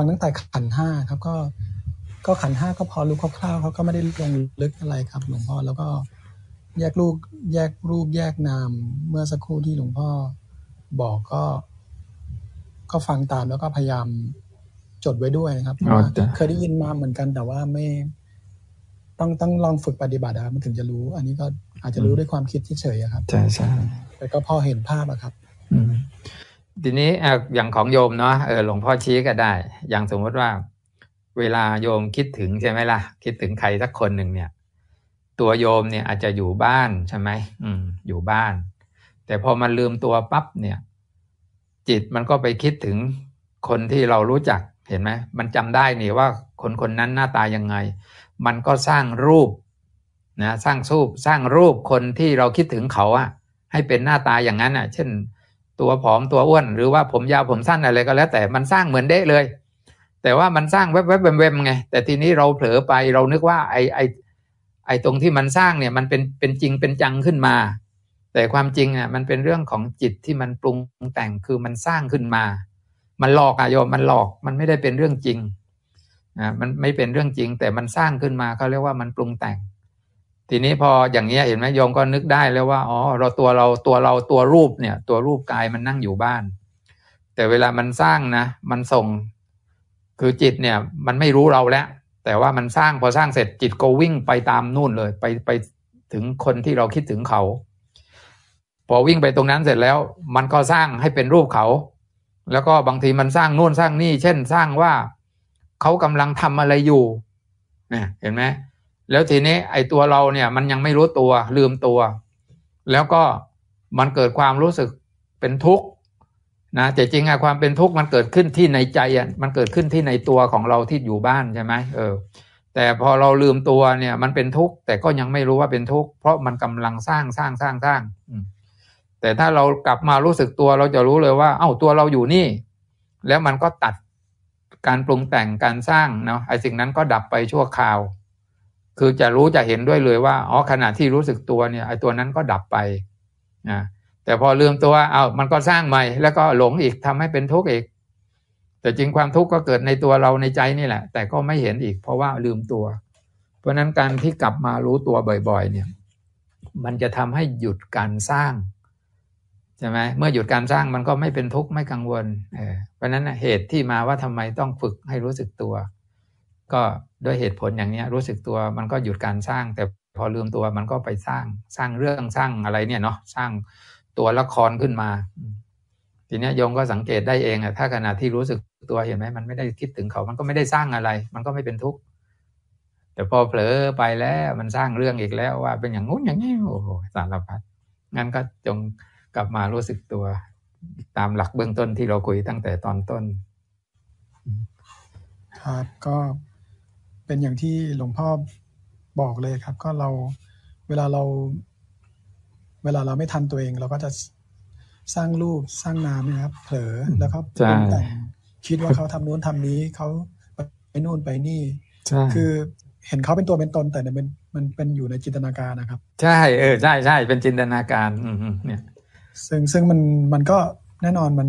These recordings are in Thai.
ฟังตั้งแต่ขันห้าครับ ก็ก็ขันห้าก็พอรู้คร่าวๆเขาก็ไม่ได้ลงลึกอะไรครับ หลวงพ่อแล้วก็แยกลูกแยกรูปแยกนามเมื่อสักครู่ที่หลวงพ่อบอกก็ ก็ฟังตามแล้วก็พยายามจดไว้ด้วยนะครับเพราะว่าเคยได้ยินมาเหมือนกันแต่ว่าไม่ต้องต้องลองฝึกปฏิบัติครับมันถึงจะรู้ อันนี้ก็อาจจะรู้ด้วยความคิดเฉยๆครับใช่ใช่แต่ก็พอเห็นภาพอะครับ อืม ทีนี้อย่างของโยมเนาะเออหลวงพ่อชี้ก็ได้ อย่างสมมติว่า เวลาโยมคิดถึงใช่ไหมล่ะ คิดถึงใครสักคนหนึ่งเนี่ย ตัวโยมเนี่ยอาจจะอยู่บ้านใช่ไหมอืม อยู่บ้าน แต่พอมันลืมตัวปั๊บเนี่ย จิตมันก็ไปคิดถึงคนที่เรารู้จักเห็นไหมมันจำได้นี่ว่าคนคนนั้นหน้าตายังไง มันก็สร้างรูปนะสร้างรูปสร้างรูปคนที่เราคิดถึงเขาอะให้เป็นหน้าตาอย่างนั้นอะเช่น ตัวผอมตัวอ้วน หรือว่าผมยาวผมสั้นอะไรก็แล้ว แต่มันสร้างเหมือนเด้เลย แต่ว่ามันสร้างแวบๆเวมๆไงแต่ทีนี้เราเผลอไปเรานึกว่าไอไอไอตรงที่มันสร้างเนี่ยมันเป็นเป็นจริงเป็นจังขึ้นมา แต่ความจริงอะมันเป็นเรื่องของจิตที่มันปรุงแต่งคือมันสร้างขึ้นมา มันหลอกอะโยมมันหลอกมันไม่ได้เป็นเรื่องจริงอ่ามันไม่เป็นเรื่องจริง แต่มันสร้างขึ้นมาเขาเรียกว่ามันปรุงแต่ง ทีนี้พออย่างเงี้ยเห็นไหมโยมก็นึกได้แล้วว่าอ๋อเราตัวเราตัวเราตัวรูปเนี่ย ตัวรูปกายมันนั่งอยู่บ้าน แต่เวลามันสร้างนะ มันส่ง คือจิตเนี่ย มันไม่รู้เราแล้ว แต่ว่ามันสร้างพอสร้างเสร็จจิตก็วิ่งไปตามนู่นเลย ไปไปถึงคนที่เราคิดถึงเขา พอวิ่งไปตรงนั้นเสร็จแล้ว มันก็สร้างให้เป็นรูปเขา แล้วก็บางทีมันสร้างนู่นสร้างนี่ เช่นสร้างว่าเขากำลังทำอะไรอยู่เนี่ยเห็นไหม แล้วทีนี้ไอ้ตัวเราเนี่ยมันยังไม่รู้ตัวลืมตัว แล้วก็มันเกิดความรู้สึกเป็นทุกข์นะแต่จริงอะความเป็นทุกข์มันเกิดขึ้นที่ในใจอะมันเกิดขึ้นที่ในตัวของเราที่อยู่บ้านใช่ไหมเออ แต่พอเราลืมตัวเนี่ย มันเป็นทุกข์แต่ก็ยังไม่รู้ว่าเป็นทุกข์เพราะมันกำลังสร้างสร้างสร้างสร้างแต่ถ้าเรากลับมารู้สึกตัวเราจะรู้เลยว่า เอ้าตัวเราอยู่นี่ แล้วมันก็ตัดการปรุงแต่งการสร้างเนาะไอ้สิ่งนั้นก็ดับไปชั่วคราว คือจะรู้จะเห็นด้วยเลยว่าอ๋อขณะที่รู้สึกตัวเนี่ยไอ้ตัวนั้นก็ดับไปนะแต่พอลืมตัวเอามันก็สร้างใหม่ แล้วก็หลงอีกทำให้เป็นทุกข์อีก แต่จริงความทุกข์ก็เกิดในตัวเราในใจนี่แหละ แต่ก็ไม่เห็นอีก เพราะว่าลืมตัว เพราะนั้นการที่กลับมารู้ตัวบ่อย ๆ เนี่ย มันจะทำให้หยุดการสร้างใช่ไหมเมื่อหยุดการสร้างมันก็ไม่เป็นทุกข์ไม่กังวลเเพราะนั้นเหตุที่มาว่าทำไมต้องฝึกให้รู้สึกตัว ก็ด้วยเหตุผลอย่างนี้รู้สึกตัวมันก็หยุดการสร้าง แต่พอลืมตัวมันก็ไปสร้างสร้างเรื่องสร้างอะไรเนี่ยเนาะสร้างตัวละครขึ้นมา ทีนี้โยมก็สังเกตได้เองอะถ้าขณะที่รู้สึกตัวเห็นไหมมันไม่ได้คิดถึงเขา มันก็ไม่ได้สร้างอะไร มันก็ไม่เป็นทุกข์แต่พอเผลอไปแล้วมันสร้างเรื่องอีกแล้วว่าเป็นอย่างงู้นอย่างนี้โอ้โหสารพัดงั้นก็จงกลับมารู้สึกตัว ตามหลักเบื้องต้นที่เราคุยตั้งแต่ตอนต้น ครับก็ เป็นอย่างที่หลวงพ่อบอกเลยครับ ก็เราเวลาเรา เวลาเราไม่ทันตัวเอง เราก็จะสร้างรูปสร้างนามนะครับ เผลอแล้วก็ปรุงแต่งคิดว่าเขาทำนู้นทำนี้เขาไปนู่นไปนี่คือเห็นเขาเป็นตัวเป็นตน แต่มันมันเป็นอยู่ในจินตนาการนะครับ ใช่เออใช่ใช่เป็นจินตนาการอืเนี่ยซึ่งซึ่งมันมันก็แน่นอนมัน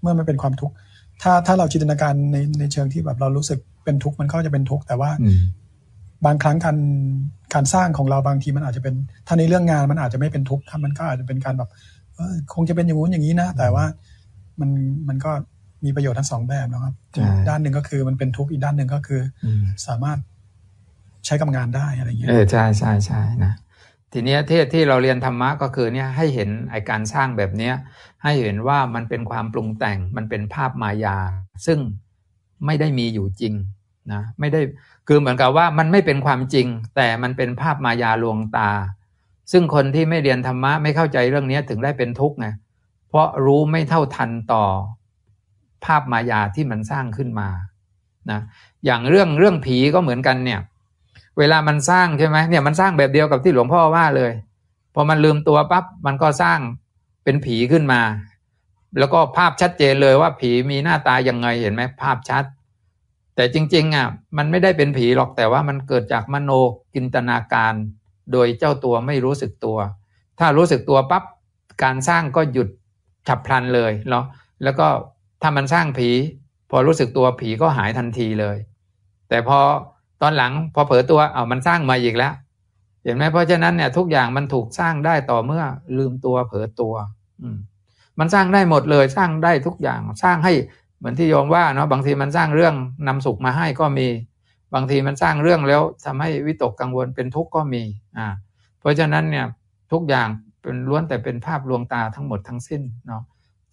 เมื่อมันเป็นความทุกข์ ถ้าถ้าเราจินตนาการในในเชิงที่แบบเรารู้สึกเป็นทุกข์มันก็จะเป็นทุกข์แต่ว่าบางครั้งการการสร้างของเราบางทีมันอาจจะเป็น ถ้าในเรื่องงานมันอาจจะไม่เป็นทุกข์ถ้ามันก็อาจจะเป็นการแบบคงจะเป็นอย่างงู้นอย่างนี้นะ แต่ว่ามันมันก็มีประโยชน์ทั้งสองแบบนะครับ ด้านหนึ่งก็คือมันเป็นทุกข์อีกด้านหนึ่งก็คือ สามารถใช้กับงานได้อะไรอย่างเงี้ยเออใช่ใช่ใช่นะ ทีนี้เที่ที่เราเรียนธรรมะก็คือเนี่ยให้เห็นไอการสร้างแบบเนี้ยให้เห็นว่ามันเป็นความปรุงแต่งมันเป็นภาพมายา ซึ่งไม่ได้มีอยู่จริงนะไม่ได้คือเหมือนกับว่ามันไม่เป็นความจริง แต่มันเป็นภาพมายาลวงตา ซึ่งคนที่ไม่เรียนธรรมะไม่เข้าใจเรื่องนี้ถึงได้เป็นทุกข์ไงเพราะรู้ไม่เท่าทันต่อภาพมายาที่มันสร้างขึ้นมานะอย่างเรื่องเรื่องผีก็เหมือนกันเนี่ย เวลามันสร้างใช่ไหมเนี่ยมันสร้างแบบเดียวกับที่หลวงพ่อว่าเลยพอมันลืมตัวปั๊บมันก็สร้างเป็นผีขึ้นมา แล้วก็ภาพชัดเจนเลยว่าผีมีหน้าตายังไงเห็นไหมภาพชัด แต่จริง ๆอะมันไม่ได้เป็นผีหรอกแต่ว่ามันเกิดจากมโนกินตนาการ โดยเจ้าตัวไม่รู้สึกตัว ถ้ารู้สึกตัวปั๊บการสร้างก็หยุดฉับพลันเลยเนาะแล้วก็ถ้ามันสร้างผี พอรู้สึกตัวผีก็หายทันทีเลย แต่พอ ตอนหลังพอเผลอตัวเอามันสร้างมาอีกแล้ว เห็นไหมเพราะฉะนั้นเนี่ยทุกอย่างมันถูกสร้างได้ต่อเมื่อลืมตัวเผลอตัว อืมมันสร้างได้หมดเลยสร้างได้ทุกอย่างสร้างให้เหมือนที่โยมว่าเนาะบางทีมันสร้างเรื่องนำสุขมาให้ก็มี บางทีมันสร้างเรื่องแล้วทำให้วิตกกังวลเป็นทุกข์ก็มีอ่าเพราะฉะนั้นเนี่ยทุกอย่างเป็นล้วนแต่เป็นภาพลวงตาทั้งหมดทั้งสิ้นเนาะ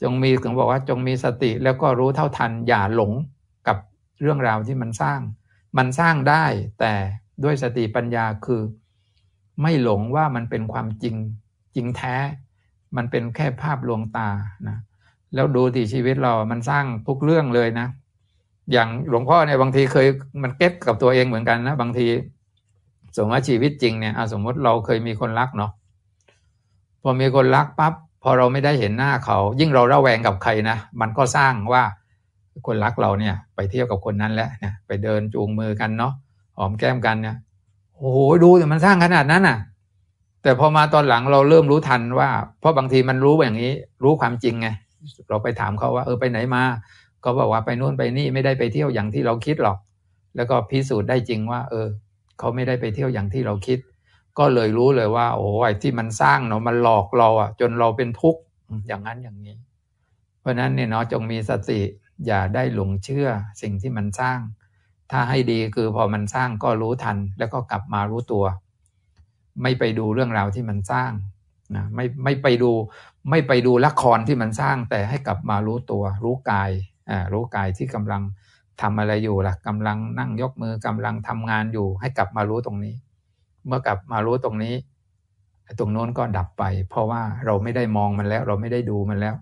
จงมีถึงบอกว่าจงมีสติแล้วก็รู้เท่าทันอย่าหลงกับเรื่องราวที่มันสร้าง มันสร้างได้แต่ด้วยสติปัญญาคือ ไม่หลงว่ามันเป็นความจริงจริงแท้ มันเป็นแค่ภาพลวงตานะแล้วดูที่ชีวิตเรา มันสร้างทุกเรื่องเลยนะ อย่างหลวงพ่อเนี่ยบางทีเคยมันเก็ตกับตัวเองเหมือนกันนะบางที สมมติว่าชีวิตจริงเนี่ยสมมติเราเคยมีคนรักเนาะพอมีคนรักปั๊บพอเราไม่ได้เห็นหน้าเขา ยิ่งเราระแวงกับใครนะมันก็สร้างว่า คนรักเราเนี่ย ไปเที่ยวกับคนนั้นแล้วเนี่ยไปเดินจูงมือกันเนาะหอมแก้มกันเนี่ยโอ้โหดูแต่มันสร้างขนาดนั้นน่ะ แต่พอมาตอนหลังเราเริ่มรู้ทันว่า เพราะบางทีมันรู้อย่างนี้ รู้ความจริงไงเราไปถามเขาว่าเออไปไหนมาก็บอกว่าไปนู่นไปนี่ไม่ได้ไปเที่ยวอย่างที่เราคิดหรอก แล้วก็พิสูจน์ได้จริงว่า เออเขาไม่ได้ไปเที่ยวอย่างที่เราคิด ก็เลยรู้เลยว่า โอ้ยที่มันสร้างเนาะมันหลอกเราอะ จนเราเป็นทุกข์อย่างนั้นอย่างนี้ เพราะนั้นเนี่ยเนาะจงมีสติ อย่าได้หลงเชื่อสิ่งที่มันสร้าง ถ้าให้ดีคือพอมันสร้างก็รู้ทัน แล้วก็กลับมารู้ตัว ไม่ไปดูเรื่องราวที่มันสร้างนะไม่ไม่ไปดูไม่ไปดูละครที่มันสร้าง แต่ให้กลับมารู้ตัว รู้กายอ่ารู้กายที่กำลังทำอะไรอยู่ล่ะกำลังนั่งยกมือกำลังทำงานอยู่ ให้กลับมารู้ตรงนี้ เมื่อกลับมารู้ตรงนี้ตรงโน้นก็ดับไป เพราะว่าเราไม่ได้มองมันแล้ว เราไม่ได้ดูมันแล้ว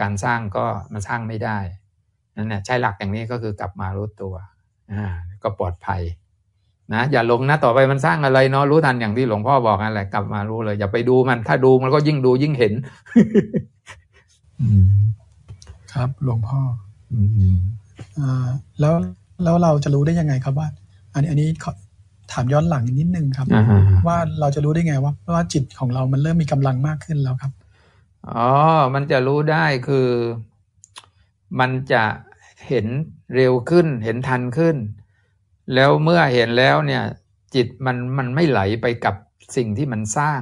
การสร้างก็มันสร้างไม่ได้ นั่นแหละใช้หลักอย่างนี้ก็คือกลับมารู้ตัวอ่าก็ปลอดภัยนะอย่าลงนะต่อไปมันสร้างอะไรเนาะรู้ทันอย่างที่หลวงพ่อบอกนั่นแหละกลับมารู้เลย อย่าไปดูมัน ถ้าดูมันก็ยิ่งดูยิ่งเห็นครับหลวงพ่ออ่าแล้วแล้วเราจะรู้ได้ยังไงครับว่า อันนี้อันนี้ถามย้อนหลังนิดนึงครับ ว่าเราจะรู้ได้ไงว่าว่าจิตของเรามันเริ่มมีกำลังมากขึ้นแล้วครับอ๋อมันจะรู้ได้คือ มันจะ เห็นเร็วขึ้น เห็นทันขึ้น แล้วเมื่อเห็นแล้วเนี่ย จิตมันมันไม่ไหลไปกับสิ่งที่มันสร้าง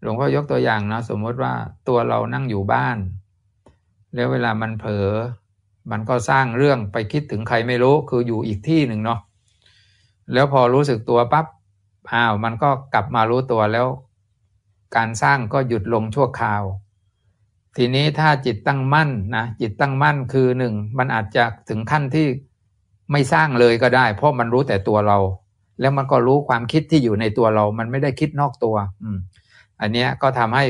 หลวงพ่อยกตัวอย่างนะสมมติว่าตัวเรานั่งอยู่บ้าน แล้วเวลามันเผลอมันก็สร้างเรื่องไปคิดถึงใครไม่รู้คืออยู่อีกที่หนึ่งเนาะแล้วพอรู้สึกตัวปับ๊บอ้าวมันก็กลับมารู้ตัวแล้ว การสร้างก็หยุดลงชั่วคราว ทีนี้ถ้าจิตตั้งมั่นนะจิตตั้งมั่นคือหนึ่งมันอาจจะถึงขั้นที่ไม่สร้างเลยก็ได้ เพราะมันรู้แต่ตัวเรา แล้วมันก็รู้ความคิดที่อยู่ในตัวเรา มันไม่ได้คิดนอกตัว อืม อันนี้ก็ทำให้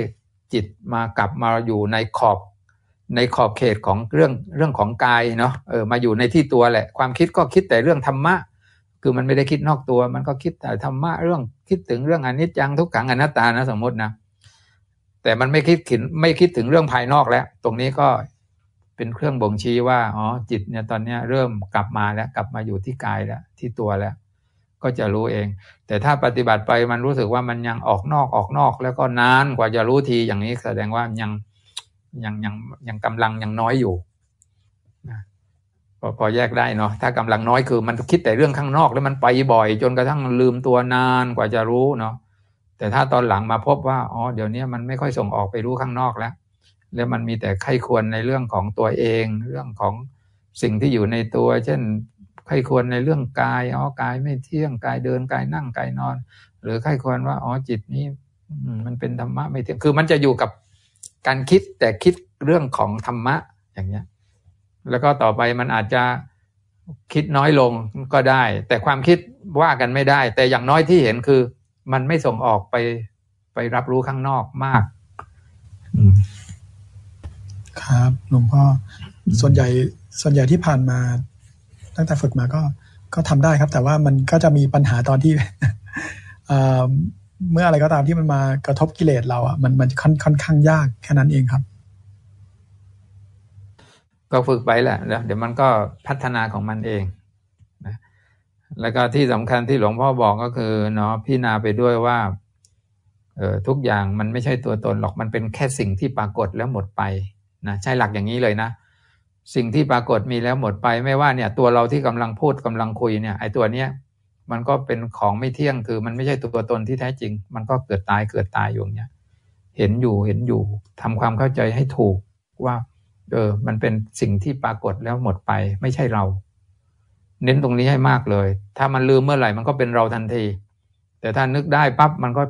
จิตมากลับมาอยู่ในขอบ ในขอบเขตของเรื่องเรื่องของกายเนาะเออมาอยู่ในที่ตัวแหละ ความคิดก็คิดแต่เรื่องธรรมะ คือมันไม่ได้คิดนอกตัว มันก็คิดแต่ธรรมะเรื่องคิดถึงเรื่องอนิจจังทุกขังอนัตตานะสมมตินะ แต่มันไม่คิดถึงไม่คิดถึงเรื่องภายนอกแล้ว ตรงนี้ก็เป็นเครื่องบ่งชี้ว่าอ๋อจิตเนี่ยตอนนี้เริ่มกลับมาแล้ว กลับมาอยู่ที่กายแล้วที่ตัวแล้ว ก็จะรู้เอง แต่ถ้าปฏิบัติไปมันรู้สึกว่ามันยังออกนอกออกนอก แล้วก็นานกว่าจะรู้ทีอย่างนี้แสดงว่ายังยังยังยังกำลังยังน้อยอยู่พอพอแยกได้เนาะถ้ากำลังน้อยคือมันคิดแต่เรื่องข้างนอกแล้วมันไปบ่อย จนกระทั่งลืมตัวนานกว่าจะรู้เนาะ แต่ถ้าตอนหลังมาพบว่าอ๋อเดี๋ยวนี้มันไม่ค่อยส่งออกไปรู้ข้างนอกแล้ว แล้วมันมีแต่ไข้ควรในเรื่องของตัวเอง เรื่องของสิ่งที่อยู่ในตัว เช่นไข้ควรในเรื่องกายอ๋อกายไม่เที่ยงกายเดินกายนั่งกายนอน หรือไข้ควรว่าอ๋อจิตนี้มันเป็นธรรมะไม่เที่ยงคือมันจะอยู่กับการคิดแต่คิดเรื่องของธรรมะอย่างเงี้ย แล้วก็ต่อไปมันอาจจะคิดน้อยลงก็ได้ แต่ความคิดว่ากันไม่ได้ แต่อย่างน้อยที่เห็นคือ มันไม่ส่งออกไปไปรับรู้ข้างนอกมากครับหลวงพ่อส่วนใหญ่ส่วนใหญ่ที่ผ่านมา ตั้งแต่ฝึกมาก็ก็ทำได้ครับ แต่ว่ามันก็จะมีปัญหาตอนที่เมื่ออะไรก็ตามที่มันมากระทบกิเลสเราอะมันมันค่อนค่อนข้างยากแค่นั้นเองครับ ก็ฝึกไปแหละเดี๋ยวมันก็พัฒนาของมันเองนะ แล้วก็ที่สำคัญที่หลวงพ่อบอกก็คือเนาะพี่นาไปด้วยว่าเออทุกอย่างมันไม่ใช่ตัวตนหรอกมันเป็นแค่สิ่งที่ปรากฏแล้วหมดไปนะใช่หลักอย่างนี้เลยนะ สิ่งที่ปรากฏมีแล้วหมดไป ไม่ว่าเนี่ยตัวเราที่กำลังพูดกำลังคุยเนี่ยไอ้ตัวเนี้ยมันก็เป็นของไม่เที่ยงคือ มันไม่ใช่ตัวตนที่แท้จริง มันก็เกิดตายเกิดตายอยู่อย่างเนี้ยเห็นอยู่เห็นอยู่ทำความเข้าใจให้ถูกว่าเออมันเป็นสิ่งที่ปรากฏแล้วหมดไป ไม่ใช่เรา เน้นตรงนี้ให้มากเลย ถ้ามันลืมเมื่อไหร่มันก็เป็นเราทันที แต่ถ้านึกได้ปั๊บมันก็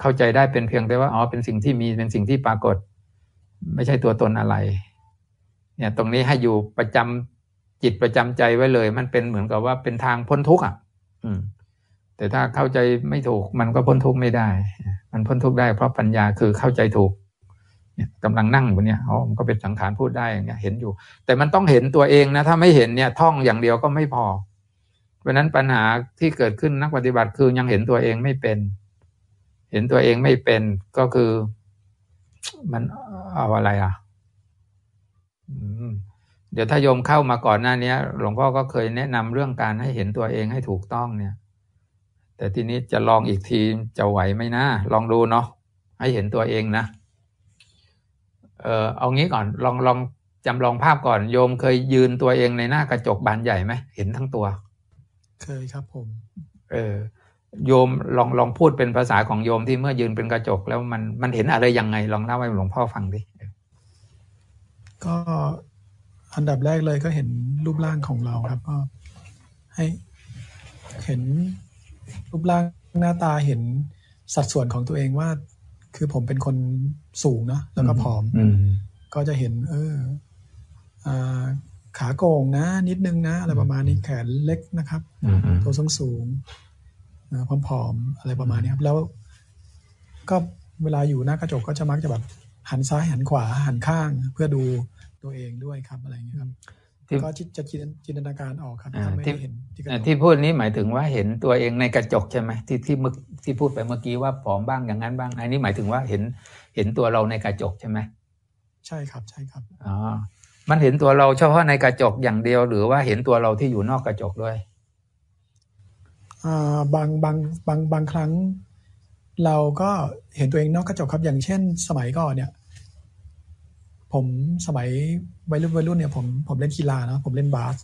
เข้าใจได้เป็นเพียงแต่ว่าอ๋อเป็นสิ่งที่มีเป็นสิ่งที่ปรากฏ ไม่ใช่ตัวตนอะไร เนี่ยตรงนี้ให้อยู่ประจำจิตประจำใจไว้เลย มันเป็นเหมือนกับว่าเป็นทางพ้นทุกข์อะ อืม แต่ถ้าเข้าใจไม่ถูกมันก็พ้นทุกข์ไม่ได้ มันพ้นทุกข์ได้เพราะปัญญาคือเข้าใจถูก เนี่ยกำลังนั่งอยู่เนี่ยอ๋อมันก็เป็นสังขารพูดได้อย่างเงี้ยเห็นอยู่ แต่มันต้องเห็นตัวเองนะถ้าไม่เห็นเนี่ยท่องอย่างเดียวก็ไม่พอ เพราะนั้นปัญหาที่เกิดขึ้นนักปฏิบัติคือยังเห็นตัวเองไม่เป็น เห็นตัวเองไม่เป็นก็คือ มันเอาอะไรอะเดี๋ยวถ้าโยมเข้ามาก่อนหน้านี้หลวงพ่อก็เคยแนะนำเรื่องการให้เห็นตัวเองให้ถูกต้องเนี่ย แต่ทีนี้จะลองอีกทีจะไหวไหมนะลองดูเนาะให้เห็นตัวเองนะ เออเอางี้ก่อนลองลองจำลองภาพก่อนโยมเคยยืนตัวเองในหน้ากระจกบานใหญ่ไหมเห็นทั้งตัว เคยครับผม เออโยมลองลองพูดเป็นภาษาของโยมที่เมื่อยืนเป็นกระจกแล้วมันมันเห็นอะไรยังไง ลองเล่าให้หลวงพ่อฟังดิก็อันดับแรกเลยก็เห็นรูปร่างของเราครับก็ให้เห็นรูปร่างหน้าตาเห็นสัดส่วนของตัวเองว่า คือผมเป็นคนสูงนะแล้วก็ผอมก็จะเห็น เออขาโก่งนะ นิดนึงนะ อะไรประมาณนี้แขนเล็กนะครับตัวสูงสูงผอมๆอะไรประมาณนี้ครับ แล้วก็เวลาอยู่หน้ากระจกก็จะมักจะแบบหันซ้ายหันขวาหันข้างเพื่อดูตัวเองด้วยครับอะไรอย่างเงี้ยครับ ก็จะจินตนาการออกครับถ้าไม่เห็นที่พูดนี้หมายถึงว่าเห็นตัวเองในกระจกใช่ไหมที่ที่เมื่อที่พูดไปเมื่อกี้ว่าผอมบ้างอย่างนั้นบ้าง อันนี้หมายถึงว่าเห็นเห็นตัวเราในกระจกใช่ไหมใช่ครับใช่ครับอ๋อมันเห็นตัวเราเฉพาะในกระจกอย่างเดียว หรือว่าเห็นตัวเราที่อยู่นอกกระจกด้วยอ่าบางบางบางบางครั้ง เราก็เห็นตัวเองนอกกระจกครับอย่างเช่น สมัยก่อนเนี่ย ผมสมัยวัยรุ่นวัยรุ่นเนี่ยผมผมเล่นกีฬานะผมเล่นบาส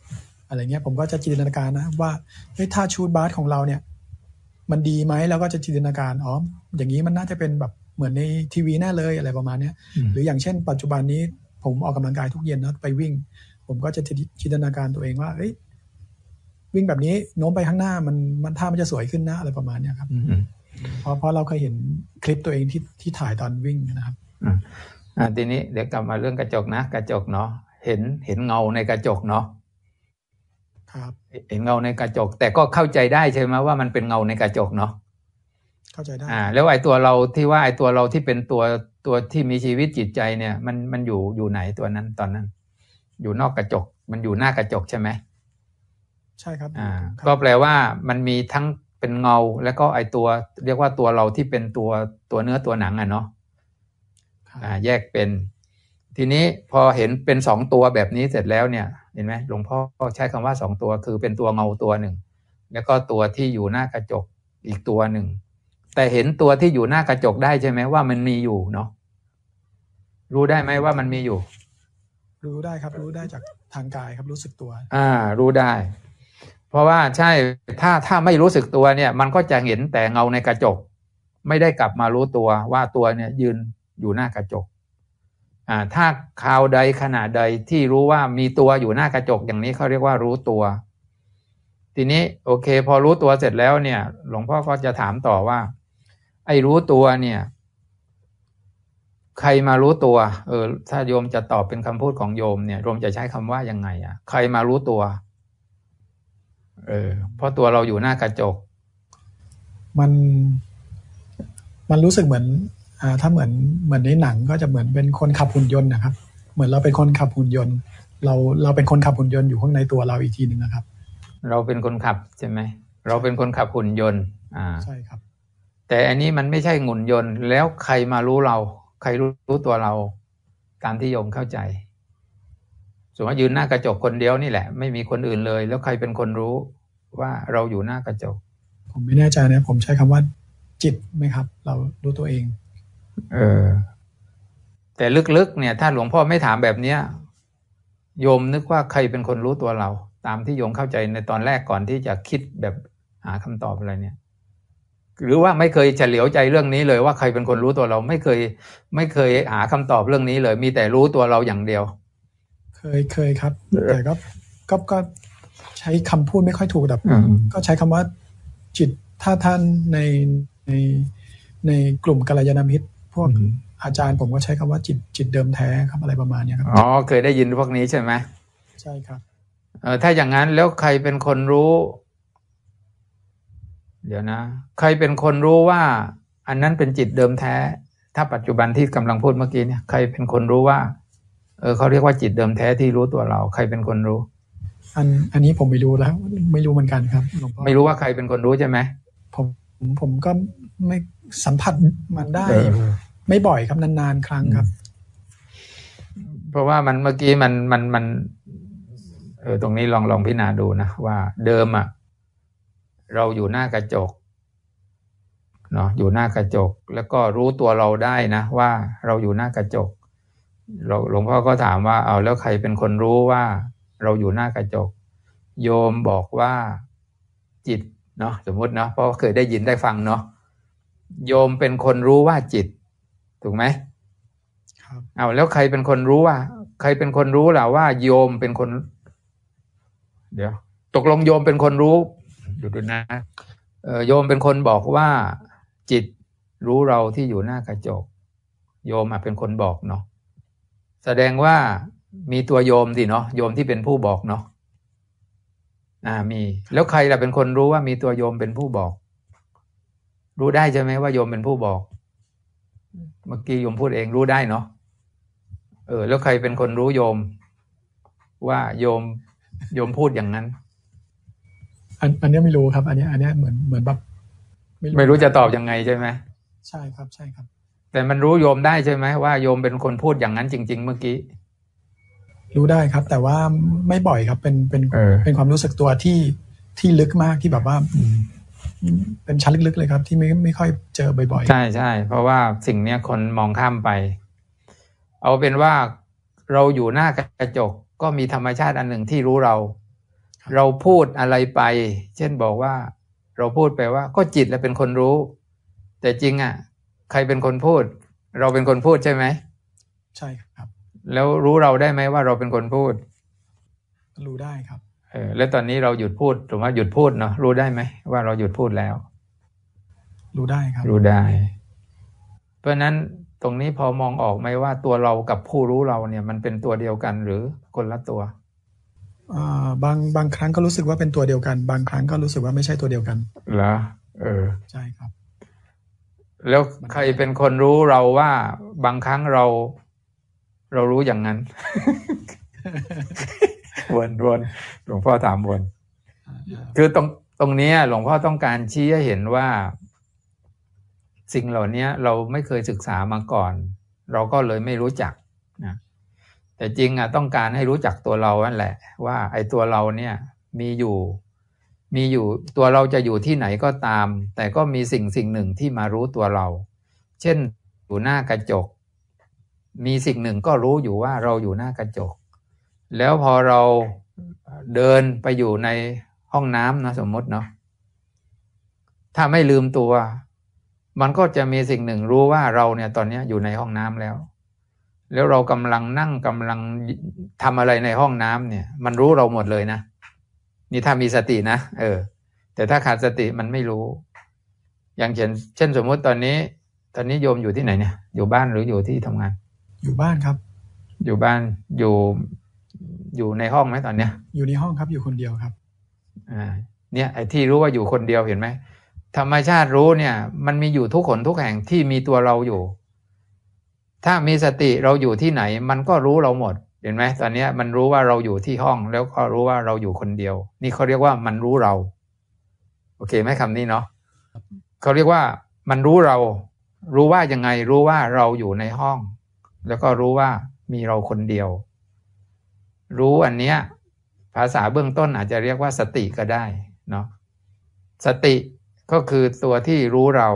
อะไรเงี้ยผมก็จะจินตนาการนะว่าเฮ้ยถ้าชูดบาสของเราเนี่ย มันดีไหมแล้วก็จะจินตนาการอ๋ออย่างนี้มันน่าจะเป็นแบบเหมือนในทีวีแน่เลยอะไรประมาณเนี้ยหรืออย่างเช่น ปัจจุบันนี้ผมออกกำลังกายทุกเย็นนะไปวิ่ง ผมก็จะจินตนาการตัวเองว่าเอ้ยวิ่งแบบนี้โน้มไปข้างหน้ามันมันท่ามันจะสวยขึ้นนะอะไรประมาณเนี้ยครับเพราะเพราะเราเคยเห็นคลิปตัวเองที่ที่ถ่ายตอนวิ่งนะครับ อ่าทีนี้เดี๋ยวกลับมาเรื่องกระจกนะ กระจกเนาะเห็นเห็นเงาในกระจกเนาะครับ เห็นเงาในกระจก แต่ก็เข้าใจได้ใช่ไหมว่ามันเป็นเงาในกระจกเนาะเข้าใจได้อ่าแล้วไอ้ตัวเราที่ว่าไอ้ตัวเราที่เป็นตัวตัวที่มีชีวิตจิตใจเนี่ย มันมันอยู่อยู่ไหนตัวนั้นตอนนั้น อยู่นอกกระจก มันอยู่หน้ากระจกใช่ไหมใช่ครับอ่าก็แปลว่ามันมีทั้งเป็นเงา แล้วก็ไอตัว เรียกว่าตัวเราที่เป็นตัวตัวเนื้อตัวหนังอะเนาะ แยกเป็น ทีนี้พอเห็นเป็นสองตัวแบบนี้เสร็จแล้วเนี่ย เห็นไหมหลวงพ่อใช้คำว่าสองตัวคือเป็นตัวเงาตัวหนึ่งแล้วก็ตัวที่อยู่หน้ากระจกอีกตัวหนึ่ง แต่เห็นตัวที่อยู่หน้ากระจกได้ใช่ไหมว่ามันมีอยู่เนาะรู้ได้ไหมว่ามันมีอยู่ รู้ได้ครับ รู้ได้จากทางกายครับรู้สึกตัว อ่า รู้ได้ เพราะว่าใช่ถ้าถ้าไม่รู้สึกตัวเนี่ย มันก็จะเห็นแต่เงาในกระจก ไม่ได้กลับมารู้ตัวว่าตัวเนี่ยยืน อยู่หน้ากระจกถ้าคราวใดขณะใดที่รู้ว่ามีตัวอยู่หน้ากระจกอย่างนี้เขาเรียกว่ารู้ตัว ทีนี้โอเค พอรู้ตัวเสร็จแล้วเนี่ย หลวงพ่อก็จะถามต่อว่า ไอ้รู้ตัวเนี่ย ใครมารู้ตัว เออ ถ้าโยมจะตอบเป็นคำพูดของโยมเนี่ยโยมจะใช้คำว่ายังไงอะ ใครมารู้ตัว เออเพราะตัวเราอยู่หน้ากระจก มัน มันรู้สึกเหมือน ถ้าเหมือนเหมือนในหนังก็จะเหมือนเป็นคนขับหุ่นยนต์นะครับ เหมือนเราเป็นคนขับหุ่นยนต์ เราเราเป็นคนขับหุ่นยนต์อยู่ข้างในตัวเราอีกทีหนึ่งนะครับ เราเป็นคนขับใช่ไหมเราเป็นคนขับหุ่นยนต์ อ่าใช่ครับ แต่อันนี้มันไม่ใช่หุ่นยนต์ แล้วใครมารู้เรา ใครรู้ตัวเรา ตามที่โยมเข้าใจสมมติยืนหน้ากระจกคนเดียวนี่แหละ ไม่มีคนอื่นเลย แล้วใครเป็นคนรู้ว่าเราอยู่หน้ากระจก ผมไม่แน่ใจนะ ผมใช้คำว่าจิตไหมครับ เรารู้ตัวเอง เออ แต่ลึกๆเนี่ย ถ้าหลวงพ่อไม่ถามแบบเนี้ยโยมนึกว่าใครเป็นคนรู้ตัวเรา ตามที่โยมเข้าใจในตอนแรกก่อนที่จะคิดแบบหาคำตอบอะไรเนี่ย หรือว่าไม่เคยเฉลียวใจเรื่องนี้เลยว่าใครเป็นคนรู้ตัวเรา ไม่เคย ไม่เคยหาคำตอบเรื่องนี้เลย มีแต่รู้ตัวเราอย่างเดียว เคยเคยครับแต่ก็ก็ก็ใช้คำพูดไม่ค่อยถูกแบบก็ใช้คำว่าจิตถ้าท่านในในในกลุ่มกัลยาณมิตร พวกอาจารย์ผมก็ใช้คำว่าจิตจิตเดิมแท้ครับอะไรประมาณนี้ครับอ๋อเคยได้ยินพวกนี้ใช่ไหมใช่ครับเออถ้าอย่างนั้นแล้วใครเป็นคนรู้ เดี๋ยวนะ ใครเป็นคนรู้ว่า อันนั้นเป็นจิตเดิมแท้ ถ้าปัจจุบันที่กำลังพูดเมื่อกี้เนี่ยใครเป็นคนรู้ว่า เออเขาเรียกว่าจิตเดิมแท้ที่รู้ตัวเรา ใครเป็นคนรู้ อันอันนี้ผมไม่รู้แล้ว ไม่รู้เหมือนกันครับหลวงพ่อไม่รู้ว่าใครเป็นคนรู้ใช่ไหมผมผมก็ไม่ สัมผัสมันได้ ไม่บ่อยครับนานๆครั้งครับ เพราะว่ามันเมื่อกี้มันมันมัน เออตรงนี้ลองลองพิจารณาดูนะว่าเดิมอะ่ะเราอยู่หน้ากระจกเนาะอยู่หน้ากระจก แล้วก็รู้ตัวเราได้นะ ว่าเราอยู่หน้ากระจกเราหลวงพ่อก็ถามว่าเอาแล้วใครเป็นคนรู้ว่า เราอยู่หน้ากระจก โยมบอกว่าจิตเนาะสมมติเนาะเพราะเคยได้ยินได้ฟังเนาะ โยมเป็นคนรู้ว่าจิต ถูกไหมครับเอาแล้วใครเป็นคนรู้ว่า ใครเป็นคนรู้ล่ะว่า โยมเป็นคน เดี๋ยว ตกลงโยมเป็นคนรู้ดูดูนะเออโยมเป็นคนบอกว่า จิตรู้เราที่อยู่หน้ากระจก โยมอะเป็นคนบอกเนาะแสดงว่ามีตัวโยมสิเนาะโยมที่เป็นผู้บอกเนาะอ่ามี แล้วใครล่ะเป็นคนรู้ว่ามีตัวโยมเป็นผู้บอก รู้ได้ใช่ไหมว่าโยมเป็นผู้บอก เมื่อกี้โยมพูดเองรู้ได้เนาะเออ แล้วใครเป็นคนรู้โยม ว่าโยมโยมพูดอย่างนั้น อันอันนี้ไม่รู้ครับ อันนี้ อันนี้เหมือนเหมือนแบบไม่รู้จะตอบยังไงใช่ไหมใช่ครับใช่ครับ แต่มันรู้โยมได้ใช่ไหมว่าโยมเป็นคนพูดอย่างนั้นจริง ๆ เมื่อกี้ รู้ได้ครับ แต่ว่าไม่บ่อยครับ เป็นเป็นเป็นความรู้สึกตัวที่ที่ลึกมากที่แบบว่า เป็นชั้นลึกๆเลยครับ ที่ไม่ไม่ค่อยเจอบ่อยๆ ใช่ใช่เพราะว่าสิ่งเนี้ยคนมองข้ามไป เอาเป็นว่าเราอยู่หน้ากระจกก็มีธรรมชาติอันหนึ่งที่รู้เรา เราพูดอะไรไป เช่นบอกว่า เราพูดไปว่า ก็จิตแหละเป็นคนรู้ แต่จริงอะ ใครเป็นคนพูด เราเป็นคนพูดใช่ไหมใช่ครับ แล้วรู้เราได้ไหมว่าเราเป็นคนพูด รู้ได้ครับเออแล้วตอนนี้เราหยุดพูดถูกไหมหยุดพูดเนาะรู้ได้ไหมว่าเราหยุดพูดแล้ว รู้ได้ครับ รู้ได้ เพราะนั้นตรงนี้พอมองออกไหมว่าตัวเรากับผู้รู้เราเนี่ย มันเป็นตัวเดียวกันหรือคนละตัวอ่าบางบางครั้งก็รู้สึกว่าเป็นตัวเดียวกัน บางครั้งก็รู้สึกว่าไม่ใช่ตัวเดียวกันเหรอเออ ใช่ครับ แล้วใครเป็นคนรู้เราว่า บางครั้งเรา เรารู้อย่างนั้น วนวนหลวงพ่อถามวนคือตรงตรงนี้หลวงพ่อต้องการชี้ให้เห็นว่า สิ่งเหล่านี้เราไม่เคยศึกษามาก่อน เราก็เลยไม่รู้จักนะแต่จริงอะต้องการให้รู้จักตัวเรานั่นแหละ ว่าไอ้ตัวเราเนี่ยมีอยู่ มีอยู่ตัวเราจะอยู่ที่ไหนก็ตาม แต่ก็มีสิ่งสิ่งหนึ่งที่มารู้ตัวเรา เช่นอยู่หน้ากระจก มีสิ่งหนึ่งก็รู้อยู่ว่าเราอยู่หน้ากระจก แล้วพอเราเดินไปอยู่ในห้องน้ำนะสมมติเนาะถ้าไม่ลืมตัว มันก็จะมีสิ่งหนึ่งรู้ว่าเราเนี่ยตอนนี้อยู่ในห้องน้ำแล้ว แล้วเรากำลังนั่งกำลังทำอะไรในห้องน้ำเนี่ย มันรู้เราหมดเลยนะ นี่ถ้ามีสตินะเออ แต่ถ้าขาดสติมันไม่รู้ อย่างเช่น เช่นสมมติตอนนี้ ตอนนี้โยมอยู่ที่ไหนเนี่ย อยู่บ้านหรืออยู่ที่ทำงาน อยู่บ้านครับ อยู่บ้านอยู่ อยู่ในห้องไหมตอนเนี้ย อยู่ในห้องครับอยู่คนเดียวครับอ่าเนี่ยไอ้ที่รู้ว่าอยู่คนเดียวเห็นไหมธรรมชาติรู้เนี่ย มันมีอยู่ทุกคนทุกแห่งที่มีตัวเราอยู่ ถ้ามีสติเราอยู่ที่ไหน มันก็รู้เราหมด เห็นไหมตอนนี้มันรู้ว่าเราอยู่ที่ห้องแล้วก็รู้ว่าเราอยู่คนเดียว นี่เขาเรียกว่ามันรู้เรา โอเคไหมคำนี้เนาะเขาเรียกว่ามันรู้เรา รู้ว่ายังไงรู้ว่าเราอยู่ในห้อง แล้วก็รู้ว่ามีเราคนเดียว รู้อันเนี้ยภาษาเบื้องต้นอาจจะเรียกว่าสติก็ได้เนาะสติก็คือตัวที่รู้เรา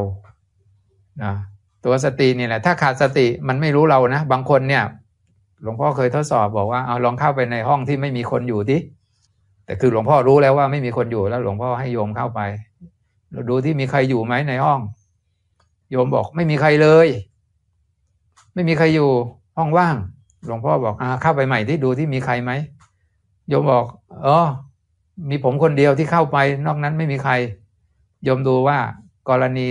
นะตัวสตินี่แหละ ถ้าขาดสติมันไม่รู้เรานะ บางคนเนี่ยหลวงพ่อเคยทดสอบบอกว่าเอาลองเข้าไปในห้องที่ไม่มีคนอยู่ดิแต่คือหลวงพ่อรู้แล้วว่าไม่มีคนอยู่แล้ว หลวงพ่อให้โยมเข้าไปเราดูที่มีใครอยู่ไหมในห้อง โยมบอกไม่มีใครเลย ไม่มีใครอยู่ห้องว่าง หลวงพ่อบอกอ่าเข้าไปใหม่ที่ดูที่มีใครไหมโยมบอกเออมีผมคนเดียวที่เข้าไป นอกนั้นไม่มีใครโยมดูว่ากรณี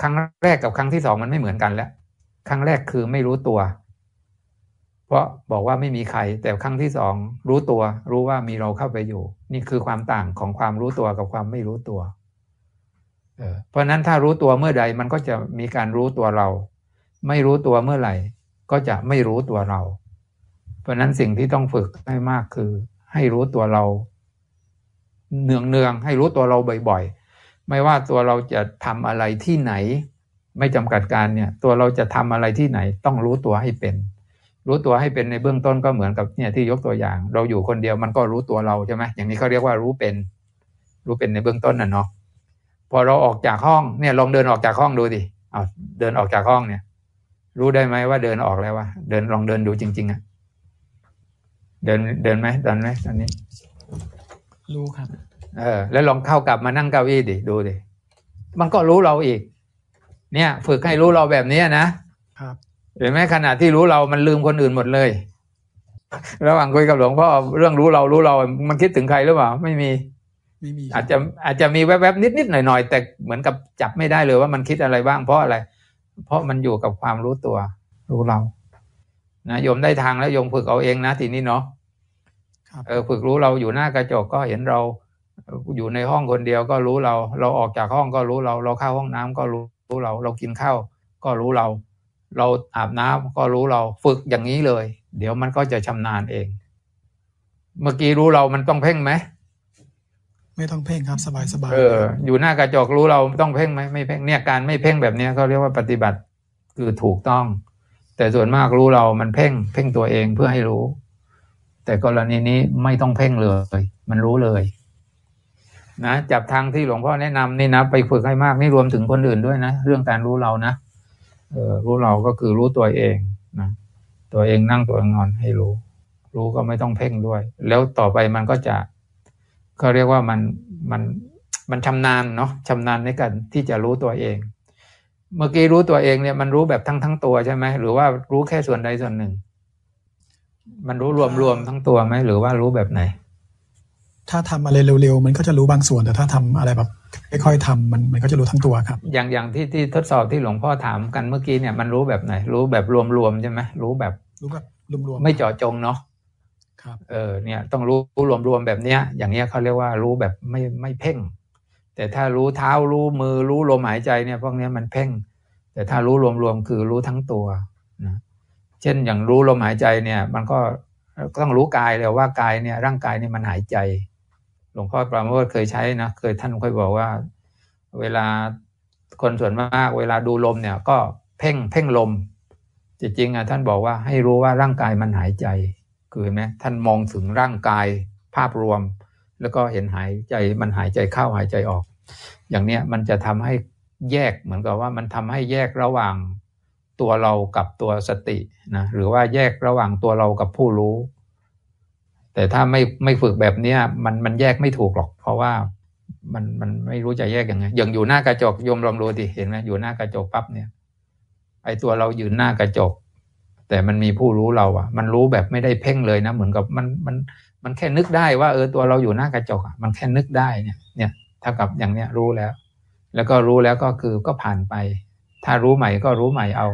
ครั้งแรกกับครั้งที่สองมันไม่เหมือนกันแล้ว ครั้งแรกคือไม่รู้ตัว เพราะบอกว่าไม่มีใคร แต่ครั้งที่สองรู้ตัว รู้ว่ามีเราเข้าไปอยู่ นี่คือความต่างของความรู้ตัวกับความไม่รู้ตัวเพราะนั้นถ้ารู้ตัวเมื่อใดมันก็จะมีการรู้ตัวเรา ไม่รู้ตัวเมื่อไหร่ ก็จะไม่รู้ตัวเรา เพราะนั้นสิ่งที่ต้องฝึกให้มากคือ ให้รู้ตัวเรา เนืองเนืองให้รู้ตัวเราบ่อยๆ ไม่ว่าตัวเราจะทำอะไรที่ไหน ไม่จำกัดการเนี่ย ตัวเราจะทำอะไรที่ไหน ต้องรู้ตัวให้เป็น รู้ตัวให้เป็นในเบื้องต้นก็เหมือนกับเนี่ยที่ยกตัวอย่าง เราอยู่คนเดียวมันก็รู้ตัวเราใช่ไหมอย่างนี้เขาเรียกว่ารู้เป็น รู้เป็นในเบื้องต้นน่ะเนาะพอเราออกจากห้องเนี่ยลองเดินออกจากห้องดูดิเอาเดินออกจากห้องเนี่ย รู้ได้ไหมว่าเดินออกแล้ววะเดินลองเดินดูจริง ๆอะเดินเดินไหมเดินไหมตอนนี้ รู้ครับ เออ แล้วลองเข้ากลับมานั่งเก้าอี้ดิดูดิมันก็รู้เราอีก เนี่ย ฝึกให้รู้เราแบบนี้นะครับเห็นไหมขณะที่รู้เรามันลืมคนอื่นหมดเลย ระหว่างคุยกับหลวงพ่อเรื่องรู้เรารู้เรา มันคิดถึงใครหรือเปล่า ไม่มีไม่มีอาจจะอาจจะมีแวบๆนิดๆหน่อยๆแต่เหมือนกับจับไม่ได้เลยว่ามันคิดอะไรบ้างเพราะอะไร เพราะมันอยู่กับความรู้ตัว รู้เรานะโยมได้ทางแล้วโยมฝึกเอาเองนะทีนี้เนาะเออฝึกรู้เราอยู่หน้ากระจกก็เห็นเรา อยู่ในห้องคนเดียวก็รู้เรา เราออกจากห้องก็รู้เรา เราเข้าห้องน้ำก็รู้รู้เรา เรากินข้าวก็รู้เรา เราอาบน้ำก็รู้เราฝึกอย่างนี้เลย เดี๋ยวมันก็จะชำนาญเอง เมื่อกี้รู้เรามันต้องเพ่งไหม ไม่ต้องเพ่งครับสบายสบายเออ อยู่หน้ากระจกรู้เราต้องเพ่งไหมไม่เพ่งเนี่ยการไม่เพ่งแบบนี้เขาเรียกว่าปฏิบัติคือถูกต้อง แต่ส่วนมากรู้เรามันเพ่ง เพ่งตัวเองเพื่อให้รู้ แต่กรณีนี้ไม่ต้องเพ่งเลย มันรู้เลยนะจับทางที่หลวงพ่อแนะนำนี่นะไปฝึกให้มากนี่รวมถึงคนอื่นด้วยนะเรื่องการรู้เรานะเออรู้เราก็คือรู้ตัวเองนะตัวเองนั่งตัวเองนอนให้รู้ รู้ก็ไม่ต้องเพ่งด้วย แล้วต่อไปมันก็จะ ก็เรียกว่ามันมันมันชำนาญเนาะชำนาญในการที่จะรู้ตัวเอง เมื่อกี้รู้ตัวเองเนี่ยมันรู้แบบทั้งทั้งตัวใช่ไหมหรือว่ารู้แค่ส่วนใดส่วนหนึ่ง มันรู้รวมรวมทั้งตัวไหมหรือว่ารู้แบบไหน ถ้าทำอะไรเร็วๆมันก็จะรู้บางส่วนแต่ถ้าทำอะไรแบบค่อยๆทำมันมันก็จะรู้ทั้งตัวครับ อย่างอย่างที่ที่ทดสอบที่หลวงพ่อถามกันเมื่อกี้เนี่ยมันรู้แบบไหน รู้แบบรวมๆใช่ไหมรู้แบบรู้แบบรวมๆไม่เจาะจงเนาะครับ เออเนี่ยต้องรู้รวมๆแบบเนี้ย อย่างเนี้ยเขาเรียกว่ารู้แบบไม่ไม่เพ่ง แต่ถ้ารู้เท้ารู้มือรู้ลมหายใจเนี่ยพวกนี้มันเพ่ง แต่ถ้ารู้รวมๆคือรู้ทั้งตัวนะเช่นอย่างรู้ลมหายใจเนี่ยมันก็ต้องรู้กายเลยว่ากายเนี่ยร่างกายเนี่ยมันหายใจ หลวงพ่อปราโมทเคยใช้นะเคยท่านเคยบอกว่า เวลาคนส่วนมากเวลาดูลมเนี่ยก็เพ่งเพ่งลมจริงๆอะท่านบอกว่าให้รู้ว่าร่างกายมันหายใจ คือเห็นไหมท่านมองถึงร่างกายภาพรวม แล้วก็เห็นหายใจมันหายใจเข้าหายใจออก อย่างเนี้ยมันจะทำให้แยกเหมือนกับว่ามันทำให้แยกระหว่างตัวเรากับตัวสตินะหรือว่าแยกระหว่างตัวเรากับผู้รู้ แต่ถ้าไม่ไม่ฝึกแบบเนี้ยมันมันแยกไม่ถูกหรอก เพราะว่ามันมันไม่รู้จะแยกยังไงอย่างอยู่หน้ากระจกยมลองดูดิเห็นไหมอยู่หน้ากระจกปั๊บเนี่ยไอตัวเรายืนหน้ากระจก แต่มันมีผู้รู้เราอะมันรู้แบบไม่ได้เพ่งเลยนะ เหมือนกับมันมันมันแค่นึกได้ว่าเออตัวเราอยู่หน้ากระจกอะมันแค่นึกได้เนี่ยเนี่ยเท่ากับอย่างเนี้ยรู้แล้ว แล้วก็รู้แล้วก็คือก็ผ่านไป ถ้ารู้ใหม่ก็รู้ใหม่เอา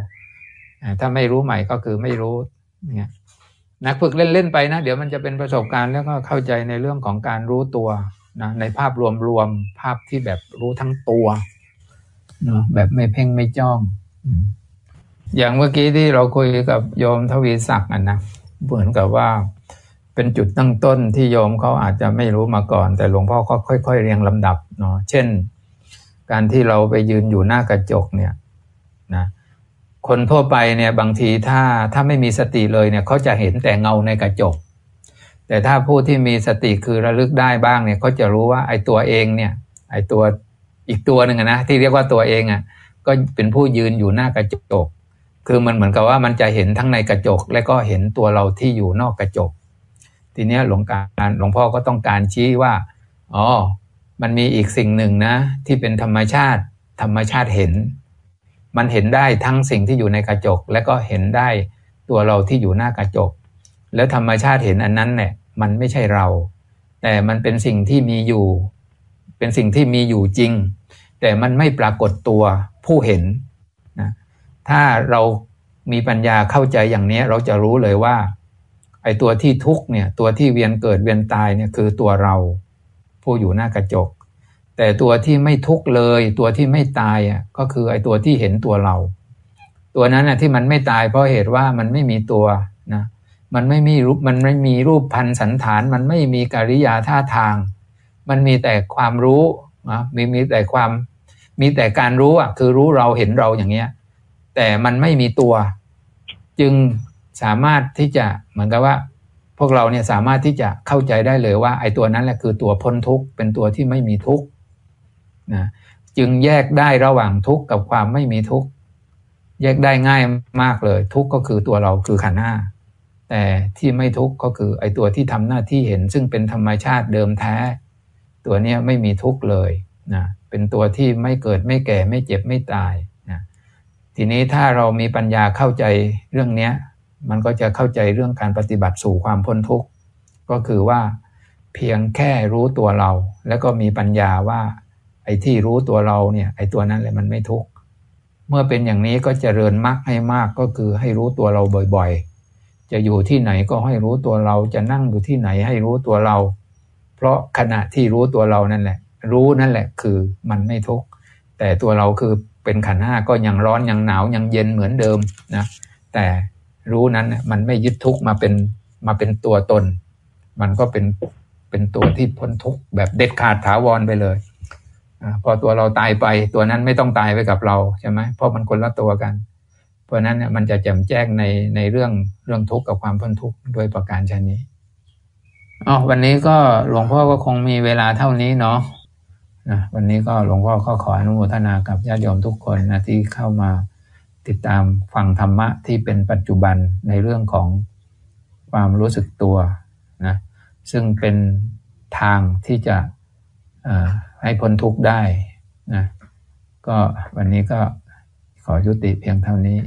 ถ้าไม่รู้ใหม่ก็คือไม่รู้เนี่ยนักฝึกเล่นๆไปนะ เดี๋ยวมันจะเป็นประสบการณ์แล้วก็เข้าใจในเรื่องของการรู้ตัวนะในภาพรวมๆภาพที่แบบรู้ทั้งตัวเนาะแบบไม่เพ่งไม่จ้อง อ อย่างเมื่อกี้ที่เราคุยกับโยมทวีศักดิ์นะเหมือนกับว่าเป็นจุดตั้งต้นที่โยมเขาอาจจะไม่รู้มาก่อน แต่หลวงพ่อก็ค่อย ๆ เรียงลำดับเนาะเช่น การที่เราไปยืนอยู่หน้ากระจกเนี่ยนะคนทั่วไปเนี่ยบางทีถ้าถ้าไม่มีสติเลยเนี่ยเขาจะเห็นแต่เงาในกระจก แต่ถ้าผู้ที่มีสติคือระลึกได้บ้างเนี่ยเขาจะรู้ว่าไอ้ตัวเองเนี่ยไอ้ตัวอีกตัวหนึ่งนะที่เรียกว่าตัวเองอะ่ะก็เป็นผู้ยืนอยู่หน้ากระจก คือมันเหมือนกับว่ามันจะเห็นทั้งในกระจก และก็เห็นตัวเราที่อยู่นอกกระจก ทีนี้หลวงการหลวงพ่อก็ต้องการชี้ว่าอ๋อมันมีอีกสิ่งหนึ่งนะ ที่เป็นธรรมชาติ ธรรมชาติเห็น มันเห็นได้ทั้งสิ่งที่อยู่ในกระจก และก็เห็นได้ตัวเราที่อยู่หน้ากระจก แล้วธรรมชาติเห็นอันนั้นเนี่ยมันไม่ใช่เรา แต่มันเป็นสิ่งที่มีอยู่ เป็นสิ่งที่มีอยู่จริง แต่มันไม่ปรากฏตัวผู้เห็น ถ้าเรามีปัญญาเข้าใจอย่างนี้เราจะรู้เลยว่า ไอ้ตัวที่ทุกเนี่ยตัวที่เวียนเกิดเวียนตายเนี่ยคือตัวเรา ผู้อยู่หน้ากระจก แต่ตัวที่ไม่ทุกเลย ตัวที่ไม่ตายอะก็คือไอ้ตัวที่เห็นตัวเรา ตัวนั้นน่ะที่มันไม่ตายเพราะเหตุว่ามันไม่มีตัวนะมันไม่มีรูปมันไม่มีรูปพันสันฐาน มันไม่มีกิริยาท่าทาง มันมีแต่ความรู้นะมีมีแต่ความมีแต่การรู้อะคือรู้เราเห็นเราอย่างเงี้ย แต่มันไม่มีตัว จึงสามารถที่จะเหมือนกับว่า พวกเราเนี่ยสามารถที่จะเข้าใจได้เลยว่า ไอ้ตัวนั้นแหละคือตัวพ้นทุกข์เป็นตัวที่ไม่มีทุกข์นะจึงแยกได้ระหว่างทุกข์กับความไม่มีทุกข์แยกได้ง่ายมากเลย ทุกข์ก็คือตัวเราคือขันธ์ห้าแต่ที่ไม่ทุกข์ก็คือไอ้ตัวที่ทำหน้าที่เห็น ซึ่งเป็นธรรมชาติเดิมแท้ ตัวเนี้ยไม่มีทุกข์เลยนะเป็นตัวที่ไม่เกิดไม่แก่ไม่เจ็บไม่ตาย ทีนี้ถ้าเรามีปัญญาเข้าใจเรื่องนี้มันก็จะเข้าใจเรื่องการปฏิบัติสู่ความพ้นทุกข์ก็คือว่าเพียงแค่รู้ตัวเรา แล้วก็มีปัญญาว่า ไอ้ที่รู้ตัวเราเนี่ยไอ้ตัวนั้นแหละมันไม่ทุกข์เมื่อเป็นอย่างนี้ก็จเจริญมรรคให้มากก็คือให้รู้ตัวเราบ่อยๆ จะอยู่ที่ไหนก็ให้รู้ตัวเราจะนั่งอยู่ที่ไหนให้รู้ตัวเรา เพราะขณะที่รู้ตัวเรานั่นแหละ รู้นั่นแหละคือมันไม่ทุกข์แต่ตัวเราคือ เป็นขันห้าก็ยังร้อนยังหนาวยังเย็นเหมือนเดิมนะแต่รู้นั้นมันไม่ยึดทุกมาเป็นมาเป็นตัวตน มันก็เป็นเป็นตัวที่พ้นทุกแบบเด็ดขาดถาวรไปเลยพอตัวเราตายไปตัวนั้นไม่ต้องตายไปกับเราใช่ไหมเพราะมันคนละตัวกัน เพราะนั้นเนี่ยมันจะแจ่มแจ้งในในเรื่องเรื่องทุกข์กับความพ้นทุกข์ด้วยประการชนนี้อ๋อวันนี้ก็หลวงพ่อก็คงมีเวลาเท่านี้เนาะ นะวันนี้ก็หลวงพ่อก็ขออนุโมทนากับญาติโยมทุกคนนะที่เข้ามาติดตามฟังธรรมะที่เป็นปัจจุบันในเรื่องของความรู้สึกตัวนะซึ่งเป็นทางที่จะให้พ้นทุกข์ได้นะก็วันนี้ก็ขอยุติเพียงเท่านี้